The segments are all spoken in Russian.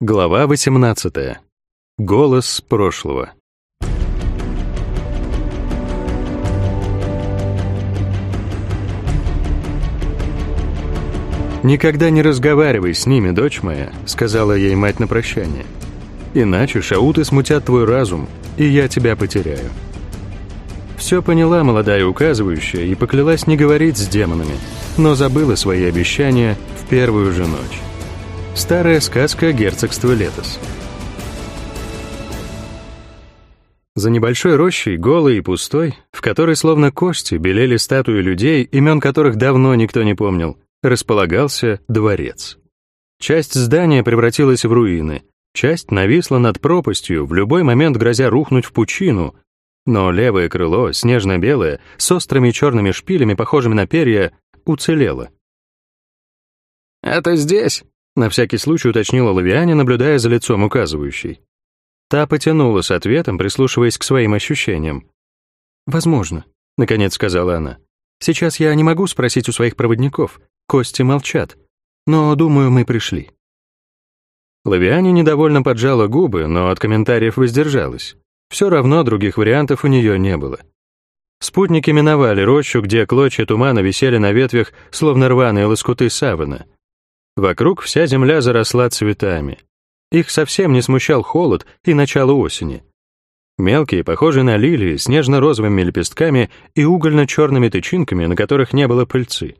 Глава 18. Голос прошлого. «Никогда не разговаривай с ними, дочь моя», — сказала ей мать на прощание. «Иначе шауты смутят твой разум, и я тебя потеряю». Все поняла молодая указывающая и поклялась не говорить с демонами, но забыла свои обещания в первую же ночь. Старая сказка герцогства Летос. За небольшой рощей, голой и пустой, в которой словно кости белели статуи людей, имен которых давно никто не помнил, располагался дворец. Часть здания превратилась в руины, часть нависла над пропастью, в любой момент грозя рухнуть в пучину, но левое крыло, снежно-белое, с острыми черными шпилями, похожими на перья, уцелело. «Это здесь?» На всякий случай уточнила Лавиане, наблюдая за лицом указывающей. Та потянула с ответом, прислушиваясь к своим ощущениям. «Возможно», — наконец сказала она. «Сейчас я не могу спросить у своих проводников. Кости молчат. Но, думаю, мы пришли». Лавиане недовольно поджала губы, но от комментариев воздержалась. Все равно других вариантов у нее не было. Спутники миновали рощу, где клочья тумана висели на ветвях, словно рваные лоскуты савана — Вокруг вся земля заросла цветами. Их совсем не смущал холод и начало осени. Мелкие, похожие на лилии, с нежно-розовыми лепестками и угольно-черными тычинками, на которых не было пыльцы.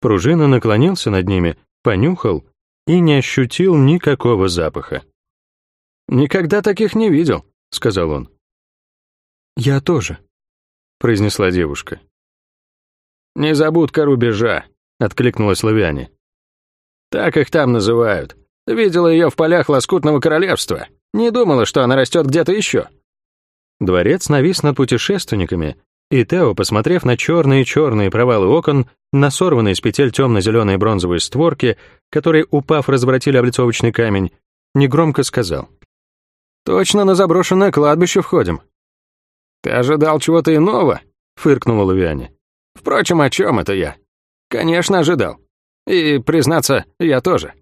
Пружина наклонился над ними, понюхал и не ощутил никакого запаха. «Никогда таких не видел», — сказал он. «Я тоже», — произнесла девушка. «Незабудка рубежа», — откликнулась Лавиане. Так их там называют. Видела ее в полях лоскутного королевства. Не думала, что она растет где-то еще. Дворец навис над путешественниками, и Тео, посмотрев на черные-черные провалы окон, на сорванные с петель темно-зеленые бронзовые створки, которые, упав, разворотили облицовочный камень, негромко сказал. «Точно на заброшенное кладбище входим». «Ты ожидал чего-то иного?» — фыркнула Лавиане. «Впрочем, о чем это я?» «Конечно, ожидал. И, признаться, я тоже.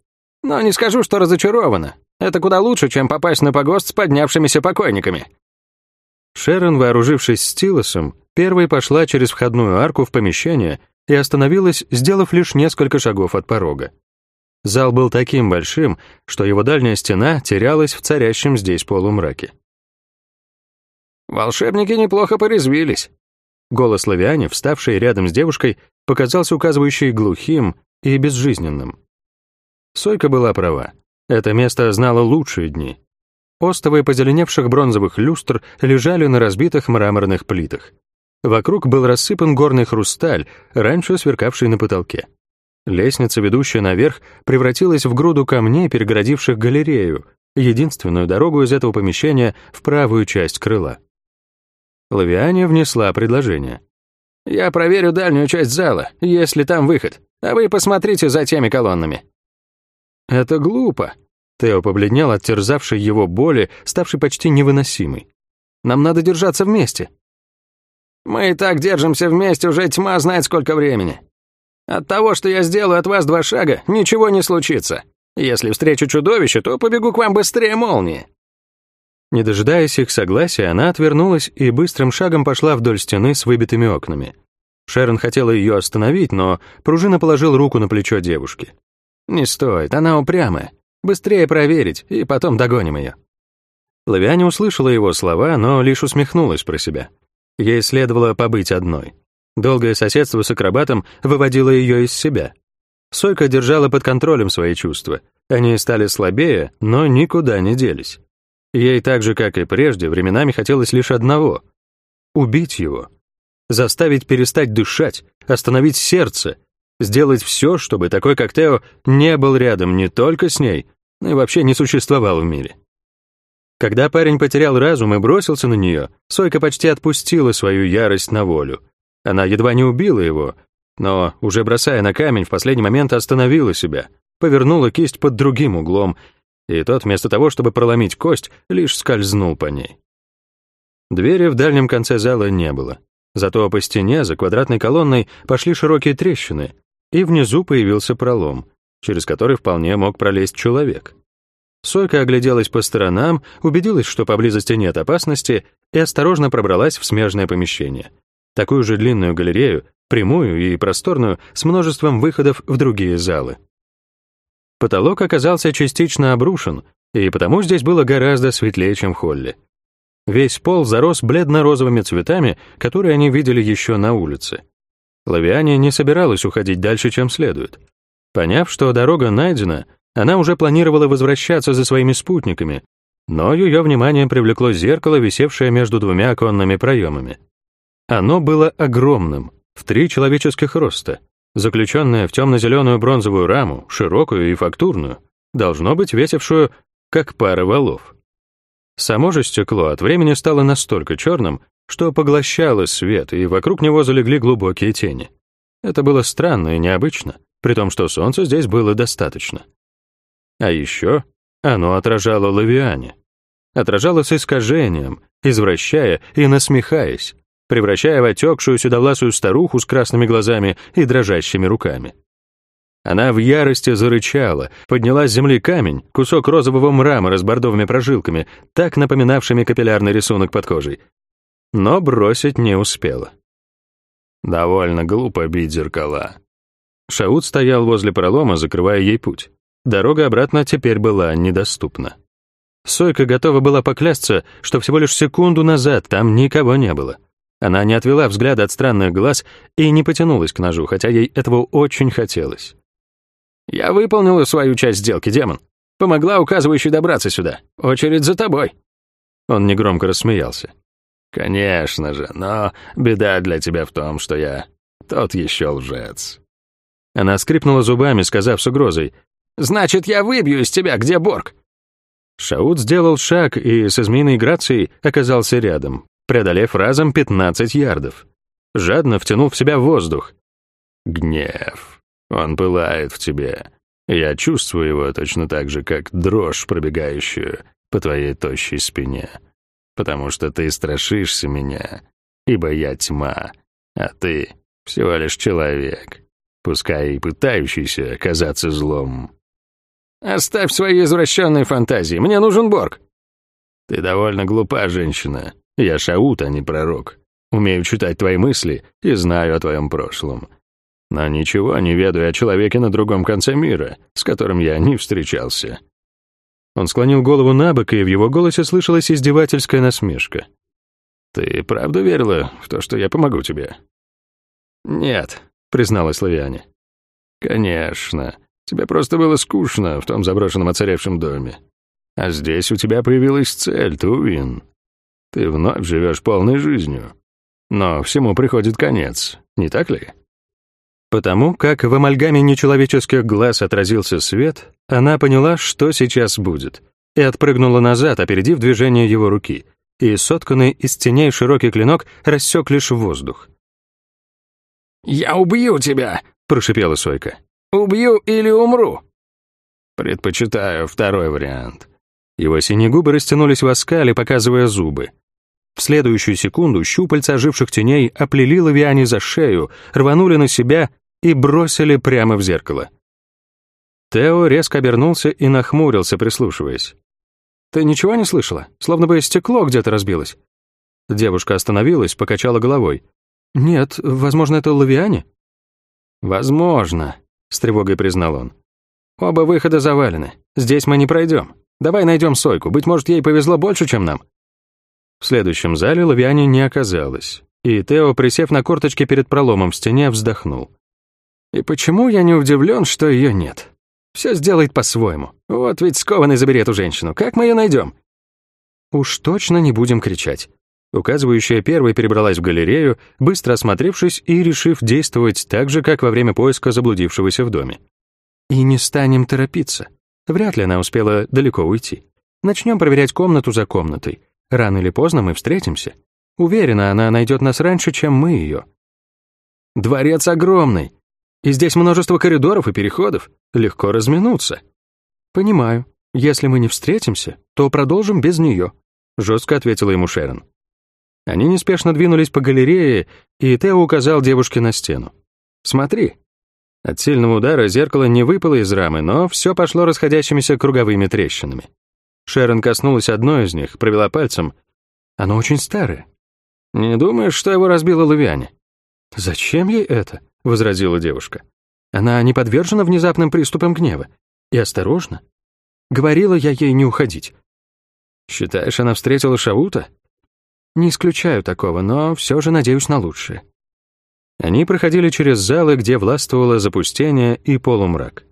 Но не скажу, что разочарована. Это куда лучше, чем попасть на погост с поднявшимися покойниками». Шерон, вооружившись стилосом, первой пошла через входную арку в помещение и остановилась, сделав лишь несколько шагов от порога. Зал был таким большим, что его дальняя стена терялась в царящем здесь полумраке. «Волшебники неплохо порезвились». Голос Лавиани, вставший рядом с девушкой, показался указывающий глухим и безжизненным. Сойка была права. Это место знало лучшие дни. Остовы позеленевших бронзовых люстр лежали на разбитых мраморных плитах. Вокруг был рассыпан горный хрусталь, раньше сверкавший на потолке. Лестница, ведущая наверх, превратилась в груду камней, перегородивших галерею, единственную дорогу из этого помещения в правую часть крыла. Лавиане внесла предложение. «Я проверю дальнюю часть зала, если там выход а вы посмотрите за теми колоннами». «Это глупо», — Тео побледнел от терзавшей его боли, ставшей почти невыносимой. «Нам надо держаться вместе». «Мы и так держимся вместе уже тьма знает сколько времени. От того, что я сделаю от вас два шага, ничего не случится. Если встречу чудовище, то побегу к вам быстрее молнии». Не дожидаясь их согласия, она отвернулась и быстрым шагом пошла вдоль стены с выбитыми окнами. Шерон хотела ее остановить, но пружина положил руку на плечо девушки. «Не стоит, она упрямая. Быстрее проверить, и потом догоним ее». Лавиане услышала его слова, но лишь усмехнулась про себя. Ей следовало побыть одной. Долгое соседство с акробатом выводило ее из себя. Сойка держала под контролем свои чувства. Они стали слабее, но никуда не делись. Ей так же, как и прежде, временами хотелось лишь одного — убить его заставить перестать дышать, остановить сердце, сделать все, чтобы такой, как Тео, не был рядом не только с ней, но и вообще не существовал в мире. Когда парень потерял разум и бросился на нее, Сойка почти отпустила свою ярость на волю. Она едва не убила его, но, уже бросая на камень, в последний момент остановила себя, повернула кисть под другим углом, и тот, вместо того, чтобы проломить кость, лишь скользнул по ней. Двери в дальнем конце зала не было. Зато по стене за квадратной колонной пошли широкие трещины, и внизу появился пролом, через который вполне мог пролезть человек. Сойка огляделась по сторонам, убедилась, что поблизости нет опасности, и осторожно пробралась в смежное помещение. Такую же длинную галерею, прямую и просторную, с множеством выходов в другие залы. Потолок оказался частично обрушен, и потому здесь было гораздо светлее, чем в холле. Весь пол зарос бледно-розовыми цветами, которые они видели еще на улице. Лавиане не собиралась уходить дальше, чем следует. Поняв, что дорога найдена, она уже планировала возвращаться за своими спутниками, но ее внимание привлекло зеркало, висевшее между двумя оконными проемами. Оно было огромным, в три человеческих роста, заключенное в темно-зеленую бронзовую раму, широкую и фактурную, должно быть весившую, как пара валов. Само же стекло от времени стало настолько черным, что поглощало свет, и вокруг него залегли глубокие тени. Это было странно и необычно, при том, что солнца здесь было достаточно. А еще оно отражало лавиане. Отражало с искажением, извращая и насмехаясь, превращая в отекшую седовласую старуху с красными глазами и дрожащими руками. Она в ярости зарычала, подняла с земли камень, кусок розового мрамора с бордовыми прожилками, так напоминавшими капиллярный рисунок под кожей. Но бросить не успела. Довольно глупо бить зеркала. Шаут стоял возле пролома, закрывая ей путь. Дорога обратно теперь была недоступна. Сойка готова была поклясться, что всего лишь секунду назад там никого не было. Она не отвела взгляд от странных глаз и не потянулась к ножу, хотя ей этого очень хотелось. «Я выполнила свою часть сделки, демон. Помогла указывающей добраться сюда. Очередь за тобой». Он негромко рассмеялся. «Конечно же, но беда для тебя в том, что я тот еще лжец». Она скрипнула зубами, сказав с угрозой, Значит, я выбью из тебя, где Борг?» Шаут сделал шаг и со змеиной грацией оказался рядом, преодолев разом 15 ярдов. Жадно втянул в себя воздух. «Гнев. Он пылает в тебе. Я чувствую его точно так же, как дрожь, пробегающую по твоей тощей спине. Потому что ты страшишься меня, ибо я тьма, а ты всего лишь человек, пускай и пытающийся казаться злом. «Оставь свои извращенные фантазии, мне нужен Борг». «Ты довольно глупа, женщина. Я шаут, а не пророк. Умею читать твои мысли и знаю о твоем прошлом. Но ничего не ведаю о человеке на другом конце мира, с которым я не встречался». Он склонил голову на бок, и в его голосе слышалась издевательская насмешка. «Ты правда верила в то, что я помогу тебе?» «Нет», — призналась Лавиане. «Конечно. Тебе просто было скучно в том заброшенном оцаревшем доме. А здесь у тебя появилась цель, Тувин. Ты вновь живешь полной жизнью. Но всему приходит конец, не так ли? Потому как в амальгаме нечеловеческих глаз отразился свет, она поняла, что сейчас будет, и отпрыгнула назад, опередив движение его руки, и сотканный из теней широкий клинок рассек лишь воздух. «Я убью тебя!» — прошипела Сойка. Убью или умру?» Предпочитаю второй вариант. Его синие губы растянулись в оскале, показывая зубы. В следующую секунду щупальца оживших теней оплели Лавиане за шею, рванули на себя и бросили прямо в зеркало. Тео резко обернулся и нахмурился, прислушиваясь. «Ты ничего не слышала? Словно бы стекло где-то разбилось». Девушка остановилась, покачала головой. «Нет, возможно, это Лавиане?» «Возможно», — с тревогой признал он. «Оба выхода завалены. Здесь мы не пройдем. Давай найдем Сойку. Быть может, ей повезло больше, чем нам». В следующем зале Лавиане не оказалось, и Тео, присев на корточки перед проломом в стене, вздохнул. «И почему я не удивлен, что ее нет? Все сделает по-своему. Вот ведь скованный забери эту женщину. Как мы ее найдем?» «Уж точно не будем кричать. Указывающая первой перебралась в галерею, быстро осмотревшись и решив действовать так же, как во время поиска заблудившегося в доме. И не станем торопиться. Вряд ли она успела далеко уйти. Начнем проверять комнату за комнатой. Рано или поздно мы встретимся. Уверена, она найдет нас раньше, чем мы ее. Дворец огромный. И здесь множество коридоров и переходов. Легко разминуться. Понимаю. Если мы не встретимся, то продолжим без нее, жестко ответила ему Шерон. Они неспешно двинулись по галерее, и Тео указал девушке на стену. «Смотри». От сильного удара зеркало не выпало из рамы, но все пошло расходящимися круговыми трещинами. Шерон коснулась одной из них, провела пальцем. Оно очень старое. «Не думаешь, что его разбила Лавиане?» «Зачем ей это?» — возразила девушка. «Она не подвержена внезапным приступам гнева. И осторожно. Говорила я ей не уходить». «Считаешь, она встретила Шаута?» «Не исключаю такого, но все же надеюсь на лучшее». Они проходили через залы, где властвовало запустение и полумрак.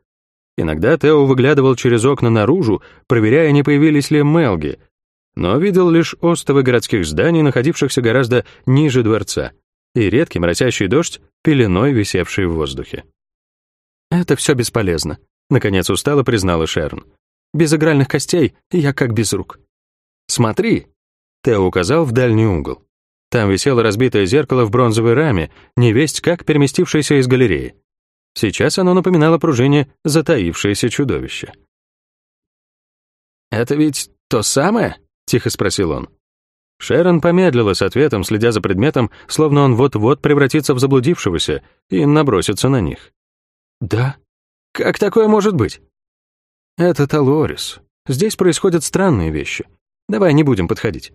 Иногда Тео выглядывал через окна наружу, проверяя, не появились ли Мелги, но видел лишь остовы городских зданий, находившихся гораздо ниже дворца, и редкий моросящий дождь, пеленой висевший в воздухе. «Это все бесполезно», — наконец устало признала Шерн. «Без игральных костей я как без рук». «Смотри», — Тео указал в дальний угол. Там висело разбитое зеркало в бронзовой раме, невесть как переместившееся из галереи. Сейчас оно напоминало пружине затаившееся чудовище. «Это ведь то самое?» — тихо спросил он. Шерон помедлила с ответом, следя за предметом, словно он вот-вот превратится в заблудившегося и набросится на них. «Да? Как такое может быть?» «Это Талорис. Здесь происходят странные вещи. Давай не будем подходить.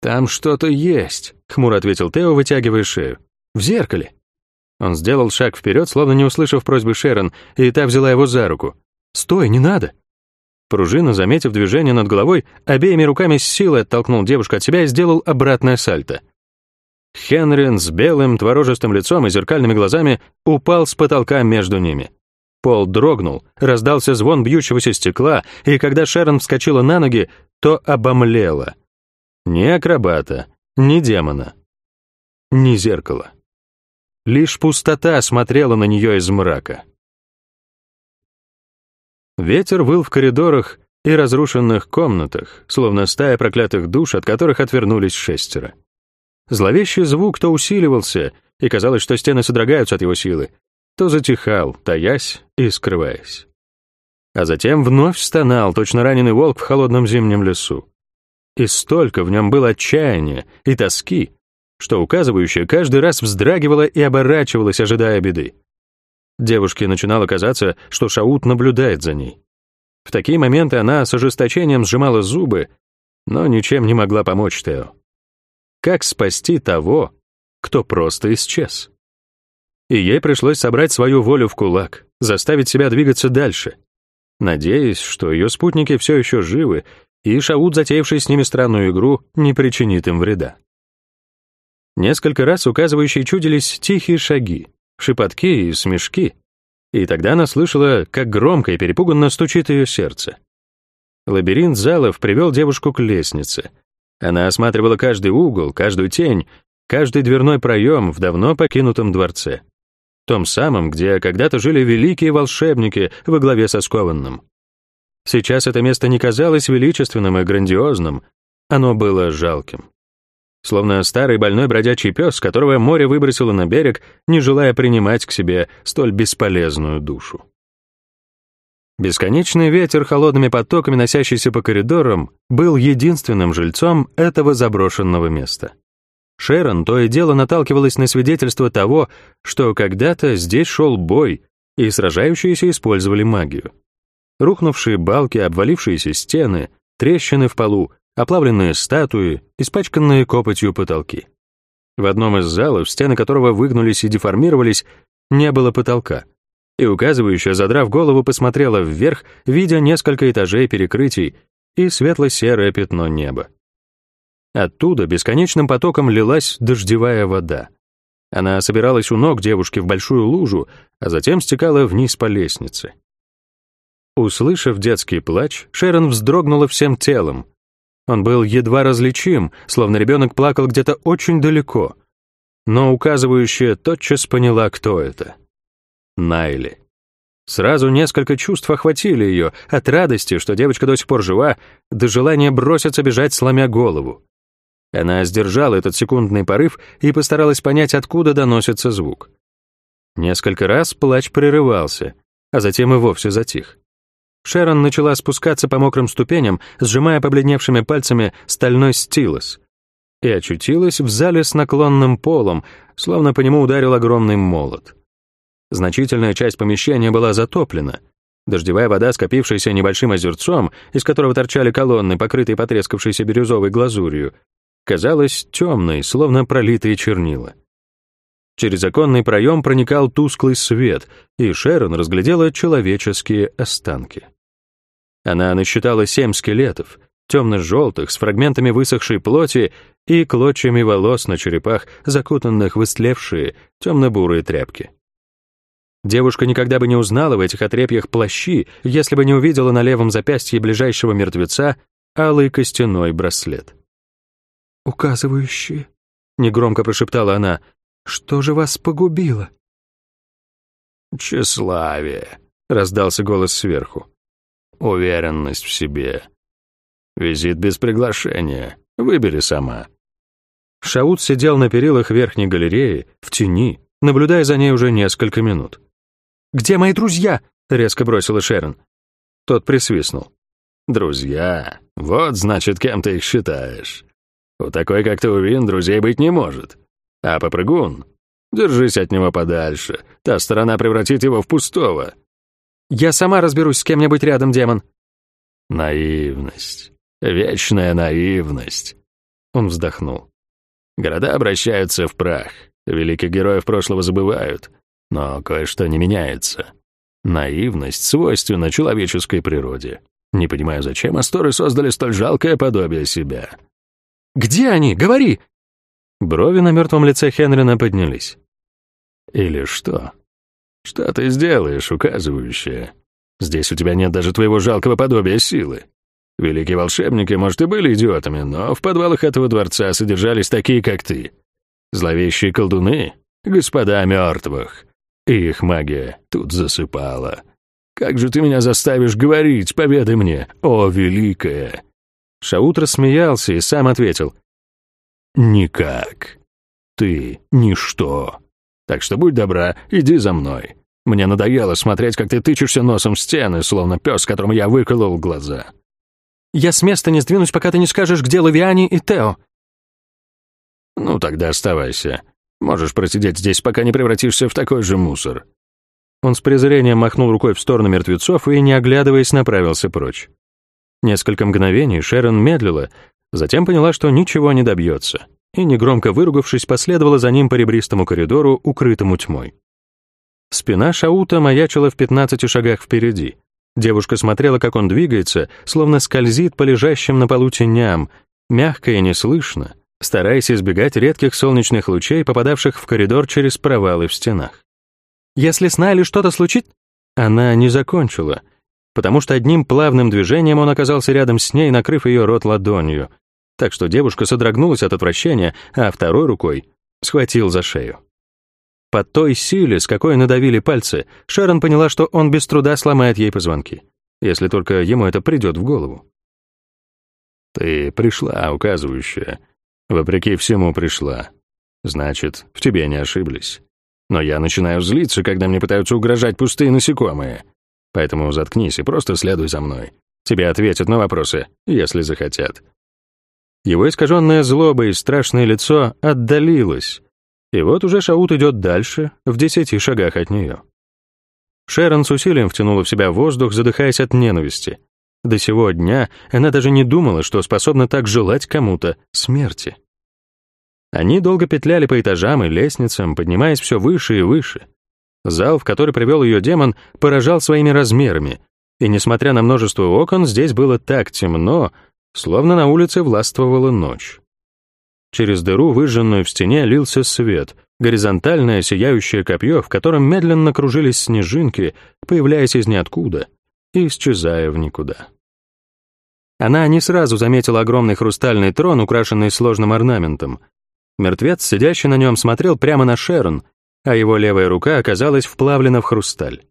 «Там что-то есть», — хмуро ответил Тео, вытягивая шею. «В зеркале». Он сделал шаг вперед, словно не услышав просьбы Шерон, и та взяла его за руку. «Стой, не надо!» Пружина, заметив движение над головой, обеими руками с силой оттолкнул девушку от себя и сделал обратное сальто. Хенрин с белым творожистым лицом и зеркальными глазами упал с потолка между ними. Пол дрогнул, раздался звон бьющегося стекла, и когда Шерон вскочила на ноги, то обомлела — ни акробата, ни демона, ни зеркала. Лишь пустота смотрела на нее из мрака. Ветер выл в коридорах и разрушенных комнатах, словно стая проклятых душ, от которых отвернулись шестеро. Зловещий звук то усиливался, и казалось, что стены содрогаются от его силы, то затихал, таясь и скрываясь. А затем вновь стонал, точно раненый волк в холодном зимнем лесу. И столько в нем было отчаяния и тоски, что указывающая каждый раз вздрагивала и оборачивалась, ожидая беды. Девушке начинало казаться, что Шаут наблюдает за ней. В такие моменты она с ожесточением сжимала зубы, но ничем не могла помочь Тео. Как спасти того, кто просто исчез? И ей пришлось собрать свою волю в кулак, заставить себя двигаться дальше, надеясь, что ее спутники все еще живы и Шаут, затеявший с ними странную игру, не причинит им вреда. Несколько раз указывающие чудились тихие шаги, шепотки и смешки, и тогда она слышала, как громко и перепуганно стучит ее сердце. Лабиринт залов привел девушку к лестнице. Она осматривала каждый угол, каждую тень, каждый дверной проем в давно покинутом дворце. Том самом, где когда-то жили великие волшебники во главе со скованным. Сейчас это место не казалось величественным и грандиозным, оно было жалким. Словно старый больной бродячий пес, которого море выбросило на берег, не желая принимать к себе столь бесполезную душу. Бесконечный ветер холодными потоками, носящийся по коридорам, был единственным жильцом этого заброшенного места. Шерон то и дело наталкивалась на свидетельство того, что когда-то здесь шел бой, и сражающиеся использовали магию. Рухнувшие балки, обвалившиеся стены, трещины в полу, оплавленные статуи, испачканные копотью потолки. В одном из залов, стены которого выгнулись и деформировались, не было потолка. И указывающая, задрав голову, посмотрела вверх, видя несколько этажей перекрытий и светло-серое пятно неба. Оттуда бесконечным потоком лилась дождевая вода. Она собиралась у ног девушки в большую лужу, а затем стекала вниз по лестнице. Услышав детский плач, Шерон вздрогнула всем телом. Он был едва различим, словно ребенок плакал где-то очень далеко. Но указывающая тотчас поняла, кто это. Найли. Сразу несколько чувств охватили ее, от радости, что девочка до сих пор жива, до желания броситься бежать, сломя голову. Она сдержала этот секундный порыв и постаралась понять, откуда доносится звук. Несколько раз плач прерывался, а затем и вовсе затих. Шерон начала спускаться по мокрым ступеням, сжимая побледневшими пальцами стальной стилус, и очутилась в зале с наклонным полом, словно по нему ударил огромный молот. Значительная часть помещения была затоплена. Дождевая вода, скопившаяся небольшим озерцом, из которого торчали колонны, покрытые потрескавшейся бирюзовой глазурью, казалась темной, словно пролитые чернила. Через оконный проем проникал тусклый свет, и Шерон разглядела человеческие останки. Она насчитала семь скелетов, темно-желтых, с фрагментами высохшей плоти и клочьями волос на черепах, закутанных в истлевшие темно-бурые тряпки. Девушка никогда бы не узнала в этих отрепьях плащи, если бы не увидела на левом запястье ближайшего мертвеца алый костяной браслет. «Указывающие», — негромко прошептала она, — «что же вас погубило?» «Тщеславие», — раздался голос сверху. «Уверенность в себе. Визит без приглашения. Выбери сама». Шаут сидел на перилах верхней галереи, в тени, наблюдая за ней уже несколько минут. «Где мои друзья?» — резко бросила Шерон. Тот присвистнул. «Друзья? Вот, значит, кем ты их считаешь. У такой, как ты, Увин, друзей быть не может. А попрыгун? Держись от него подальше. Та сторона превратит его в пустого». «Я сама разберусь с кем-нибудь рядом, демон». «Наивность. Вечная наивность». Он вздохнул. «Города обращаются в прах. Великих героев прошлого забывают. Но кое-что не меняется. Наивность свойственна человеческой природе. Не понимаю, зачем Асторы создали столь жалкое подобие себя. «Где они? Говори!» Брови на мертвом лице Хенрина поднялись. «Или что? Что ты сделаешь, указывающее? Здесь у тебя нет даже твоего жалкого подобия силы. Великие волшебники, может, и были идиотами, но в подвалах этого дворца содержались такие, как ты. Зловещие колдуны, господа мертвых, и их магия тут засыпала. Как же ты меня заставишь говорить, поведай мне, о великая!» Шаут рассмеялся и сам ответил. «Никак. Ты — ничто. Так что будь добра, иди за мной. Мне надоело смотреть, как ты тычешься носом в стены, словно пес, которому я выколол глаза». «Я с места не сдвинусь, пока ты не скажешь, где Лавиани и Тео». «Ну, тогда оставайся. Можешь просидеть здесь, пока не превратишься в такой же мусор». Он с презрением махнул рукой в сторону мертвецов и, не оглядываясь, направился прочь. Несколько мгновений Шерон медлила, затем поняла, что ничего не добьется, и, негромко выругавшись, последовала за ним по ребристому коридору, укрытому тьмой. Спина Шаута маячила в пятнадцати шагах впереди. Девушка смотрела, как он двигается, словно скользит по лежащим на полу теням, мягко и неслышно, стараясь избегать редких солнечных лучей, попадавших в коридор через провалы в стенах. «Если с Найли что-то случится...» Она не закончила, потому что одним плавным движением он оказался рядом с ней, накрыв ее рот ладонью, так что девушка содрогнулась от отвращения, а второй рукой схватил за шею. По той силе, с какой надавили пальцы, Шерон поняла, что он без труда сломает ей позвонки, если только ему это придет в голову. «Ты пришла, указывающая», Вопреки всему пришла. Значит, в тебе не ошиблись. Но я начинаю злиться, когда мне пытаются угрожать пустые насекомые. Поэтому заткнись и просто следуй за мной. Тебе ответят на вопросы, если захотят». Его искаженное злобой и страшное лицо отдалилось, и вот уже Шаут идет дальше, в десяти шагах от нее. Шерон с усилием втянула в себя воздух, задыхаясь от ненависти. До сего дня она даже не думала, что способна так желать кому-то смерти. Они долго петляли по этажам и лестницам, поднимаясь все выше и выше. Зал, в который привел ее демон, поражал своими размерами, и, несмотря на множество окон, здесь было так темно, словно на улице властвовала ночь. Через дыру, выжженную в стене, лился свет, горизонтальное сияющее копье, в котором медленно кружились снежинки, появляясь из ниоткуда и исчезая в никуда. Она не сразу заметила огромный хрустальный трон, украшенный сложным орнаментом. Мертвец, сидящий на нем, смотрел прямо на Шерон, а его левая рука оказалась вплавлена в хрусталь.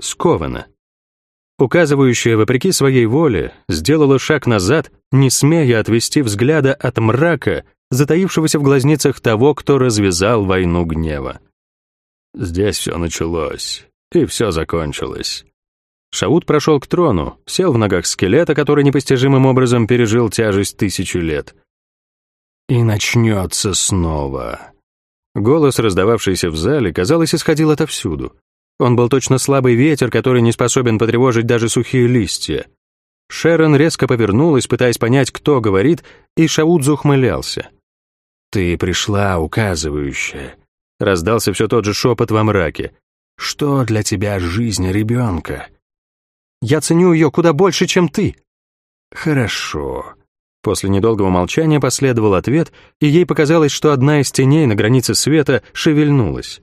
Скована. Указывающая, вопреки своей воле, сделала шаг назад, не смея отвести взгляда от мрака, затаившегося в глазницах того, кто развязал войну гнева. Здесь все началось, и все закончилось. Шаут прошел к трону, сел в ногах скелета, который непостижимым образом пережил тяжесть тысячу лет. И начнется снова. Голос, раздававшийся в зале, казалось, исходил отовсюду. Он был точно слабый ветер, который не способен потревожить даже сухие листья. Шерон резко повернулась, пытаясь понять, кто говорит, и Шаудзу ухмылялся. «Ты пришла, указывающая», — раздался все тот же шепот во мраке. «Что для тебя жизнь ребенка?» «Я ценю ее куда больше, чем ты». «Хорошо». После недолгого молчания последовал ответ, и ей показалось, что одна из теней на границе света шевельнулась.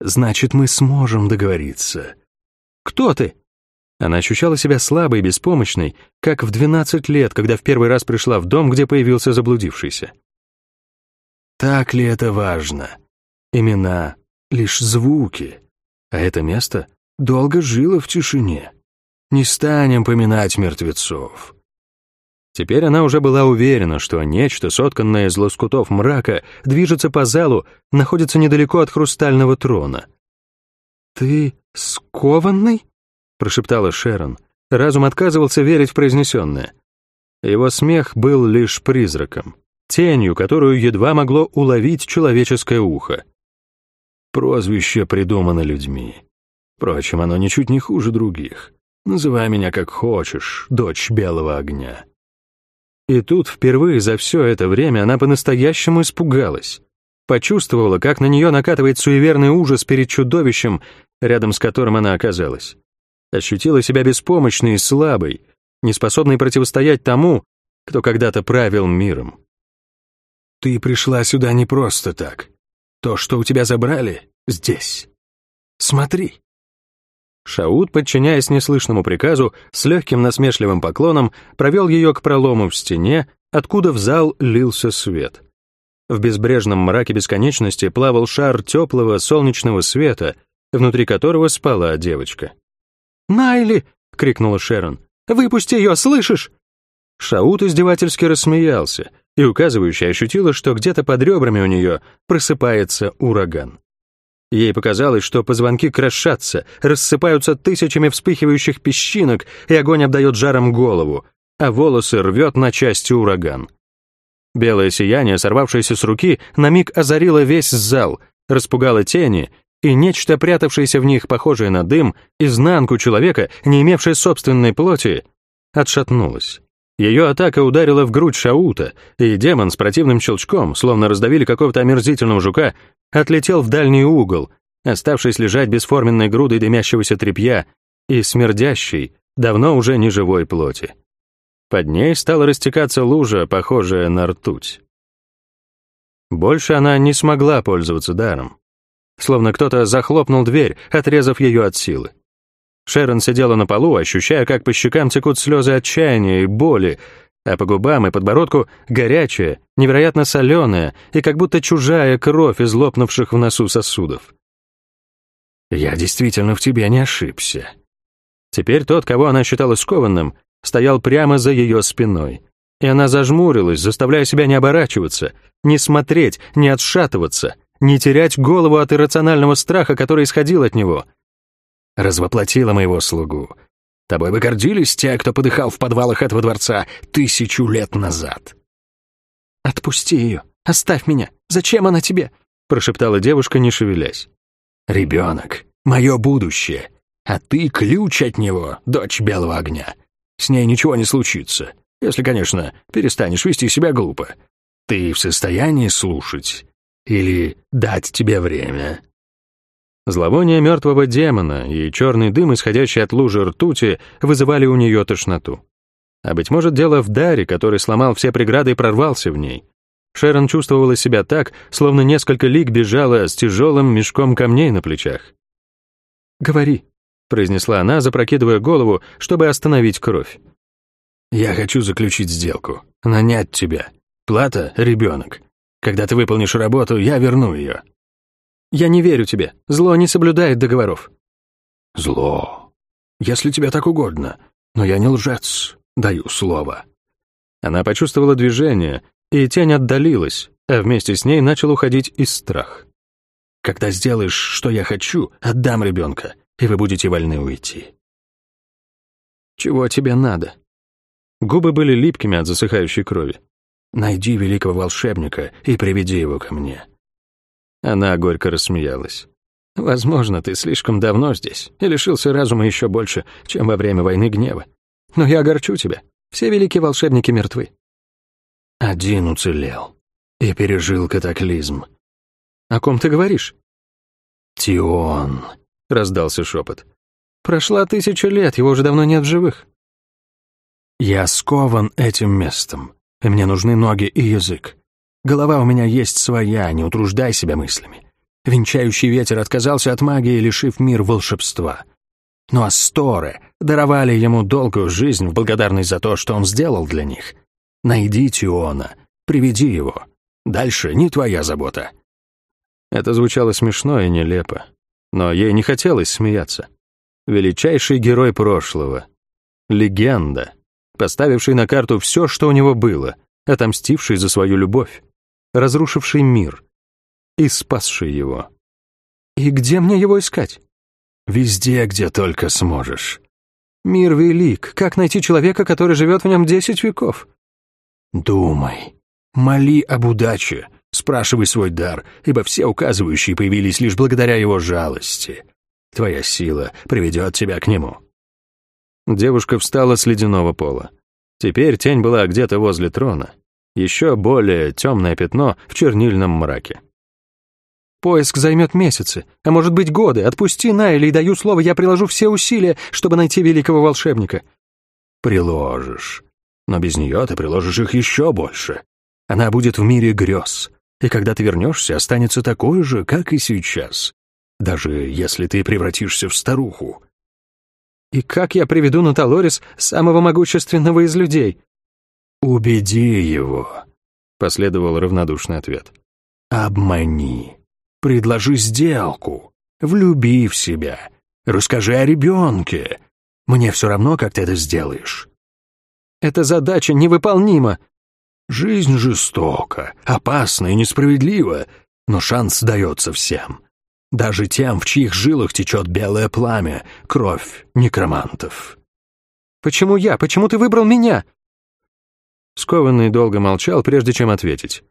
«Значит, мы сможем договориться». «Кто ты?» Она ощущала себя слабой и беспомощной, как в 12 лет, когда в первый раз пришла в дом, где появился заблудившийся. Так ли это важно? Имена — лишь звуки, а это место долго жило в тишине. Не станем поминать мертвецов. Теперь она уже была уверена, что нечто, сотканное из лоскутов мрака, движется по залу, находится недалеко от хрустального трона. «Ты скованный?» — прошептала Шерон. Разум отказывался верить в произнесенное. Его смех был лишь призраком тенью, которую едва могло уловить человеческое ухо. Прозвище придумано людьми. Впрочем, оно ничуть не хуже других. Называй меня как хочешь, дочь белого огня. И тут впервые за все это время она по-настоящему испугалась. Почувствовала, как на нее накатывает суеверный ужас перед чудовищем, рядом с которым она оказалась. Ощутила себя беспомощной и слабой, неспособной противостоять тому, кто когда-то правил миром. Ты пришла сюда не просто так. То, что у тебя забрали, здесь. Смотри. Шаут, подчиняясь неслышному приказу, с легким насмешливым поклоном провел ее к пролому в стене, откуда в зал лился свет. В безбрежном мраке бесконечности плавал шар теплого солнечного света, внутри которого спала девочка. «Найли!» — крикнула Шерон. «Выпусти ее, слышишь?» Шаут издевательски рассмеялся, и указывающая ощутила, что где-то под ребрами у нее просыпается ураган. Ей показалось, что позвонки крошатся, рассыпаются тысячами вспыхивающих песчинок, и огонь обдает жаром голову, а волосы рвет на части ураган. Белое сияние, сорвавшееся с руки, на миг озарило весь зал, распугало тени, и нечто, прятавшееся в них, похожее на дым, изнанку человека, не имевшее собственной плоти, отшатнулось. Ее атака ударила в грудь Шаута, и демон с противным щелчком, словно раздавили какого-то омерзительного жука, отлетел в дальний угол, оставшись лежать бесформенной грудой дымящегося тряпья и смердящей, давно уже неживой плоти. Под ней стала растекаться лужа, похожая на ртуть. Больше она не смогла пользоваться даром. Словно кто-то захлопнул дверь, отрезав ее от силы. Шерон сидела на полу, ощущая, как по щекам текут слезы отчаяния и боли, а по губам и подбородку горячая, невероятно соленая и как будто чужая кровь из лопнувших в носу сосудов. «Я действительно в тебе не ошибся». Теперь тот, кого она считала скованным, стоял прямо за ее спиной, и она зажмурилась, заставляя себя не оборачиваться, не смотреть, не отшатываться, не терять голову от иррационального страха, который исходил от него — развоплотила моего слугу. Тобой бы гордились те, кто подыхал в подвалах этого дворца тысячу лет назад». «Отпусти ее, оставь меня. Зачем она тебе?» прошептала девушка, не шевелясь. «Ребенок, мое будущее, а ты ключ от него, дочь белого огня. С ней ничего не случится, если, конечно, перестанешь вести себя глупо. Ты в состоянии слушать или дать тебе время?» Зловоние мертвого демона и черный дым, исходящий от лужи ртути, вызывали у нее тошноту. А быть может, дело в даре, который сломал все преграды и прорвался в ней. Шерон чувствовала себя так, словно несколько лиг бежала с тяжелым мешком камней на плечах. «Говори», — произнесла она, запрокидывая голову, чтобы остановить кровь. «Я хочу заключить сделку, нанять тебя. Плата — ребенок. Когда ты выполнишь работу, я верну ее. Я не верю тебе. Зло не соблюдает договоров. Зло. Если тебе так угодно. Но я не лжец. Даю слово. Она почувствовала движение, и тень отдалилась, а вместе с ней начал уходить и страх. Когда сделаешь, что я хочу, отдам ребенка, и вы будете вольны уйти. Чего тебе надо? Губы были липкими от засыхающей крови. Найди великого волшебника и приведи его ко мне. Она горько рассмеялась. Возможно, ты слишком давно здесь и лишился разума еще больше, чем во время войны гнева. Но я огорчу тебя. Все великие волшебники мертвы. Один уцелел и пережил катаклизм. О ком ты говоришь? Тион, раздался шепот. Прошла тысяча лет, его уже давно нет в живых. Я скован этим местом, и мне нужны ноги и язык. Голова у меня есть своя, не утруждай себя мыслями. Венчающий ветер отказался от магии, лишив мир волшебства. Но Асторы даровали ему долгую жизнь в благодарность за то, что он сделал для них. Найди Тиона, приведи его. Дальше не твоя забота. Это звучало смешно и нелепо, но ей не хотелось смеяться. Величайший герой прошлого. Легенда, поставивший на карту все, что у него было, отомстивший за свою любовь, разрушивший мир и спасший его. И где мне его искать? Везде, где только сможешь. Мир велик. Как найти человека, который живет в нем десять веков? Думай. Моли об удаче. Спрашивай свой дар, ибо все указывающие появились лишь благодаря его жалости. Твоя сила приведет тебя к нему». Девушка встала с ледяного пола. Теперь тень была где-то возле трона. Еще более темное пятно в чернильном мраке. «Поиск займет месяцы, а может быть годы. Отпусти Найли и даю слово, я приложу все усилия, чтобы найти великого волшебника». «Приложишь. Но без нее ты приложишь их еще больше. Она будет в мире грез, и когда ты вернешься, останется такой же, как и сейчас даже если ты превратишься в старуху. И как я приведу на Талорис самого могущественного из людей? Убеди его, последовал равнодушный ответ. Обмани, предложи сделку, влюби в себя, расскажи о ребенке. Мне все равно, как ты это сделаешь. Эта задача невыполнима. Жизнь жестока, опасна и несправедлива, но шанс дается всем даже тем, в чьих жилах течет белое пламя, кровь некромантов. «Почему я? Почему ты выбрал меня?» Скованный долго молчал, прежде чем ответить.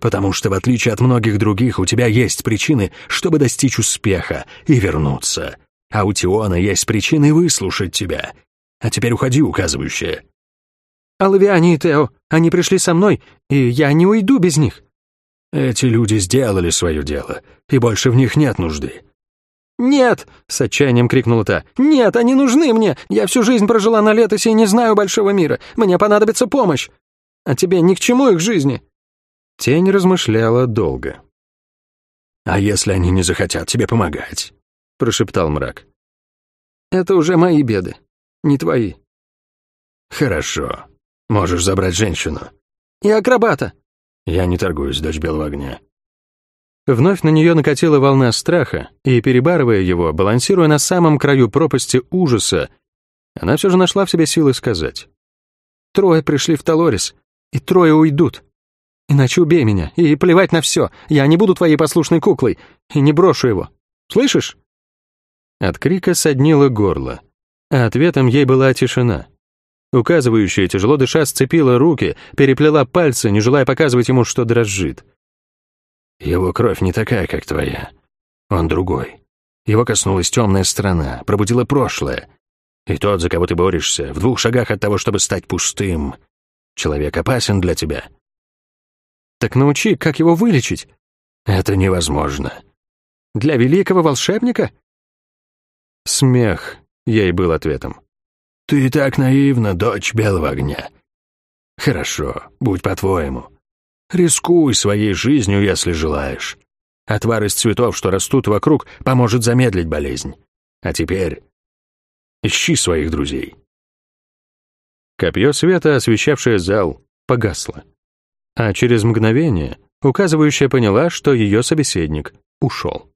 «Потому что, в отличие от многих других, у тебя есть причины, чтобы достичь успеха и вернуться. А у Тиона есть причины выслушать тебя. А теперь уходи, указывающая». «Алвиане и Тео, они пришли со мной, и я не уйду без них». Эти люди сделали свое дело, и больше в них нет нужды». «Нет!» — с отчаянием крикнула та. «Нет, они нужны мне! Я всю жизнь прожила на летосе и не знаю большого мира. Мне понадобится помощь. А тебе ни к чему их жизни». Тень размышляла долго. «А если они не захотят тебе помогать?» — прошептал мрак. «Это уже мои беды, не твои». «Хорошо. Можешь забрать женщину». «И акробата». Я не торгуюсь, дочь белого огня. Вновь на нее накатила волна страха, и, перебарывая его, балансируя на самом краю пропасти ужаса, она все же нашла в себе силы сказать. «Трое пришли в Талорис, и трое уйдут. Иначе убей меня, и плевать на все, я не буду твоей послушной куклой, и не брошу его. Слышишь?» От крика соднило горло, а ответом ей была тишина. Указывающая, тяжело дыша, сцепила руки, переплела пальцы, не желая показывать ему, что дрожит. Его кровь не такая, как твоя. Он другой. Его коснулась темная сторона, пробудила прошлое. И тот, за кого ты борешься, в двух шагах от того, чтобы стать пустым. Человек опасен для тебя. Так научи, как его вылечить. Это невозможно. Для великого волшебника? Смех ей был ответом. «Ты так наивна, дочь белого огня». «Хорошо, будь по-твоему. Рискуй своей жизнью, если желаешь. Отвар из цветов, что растут вокруг, поможет замедлить болезнь. А теперь ищи своих друзей». Копье света, освещавшее зал, погасло. А через мгновение указывающая поняла, что ее собеседник ушел.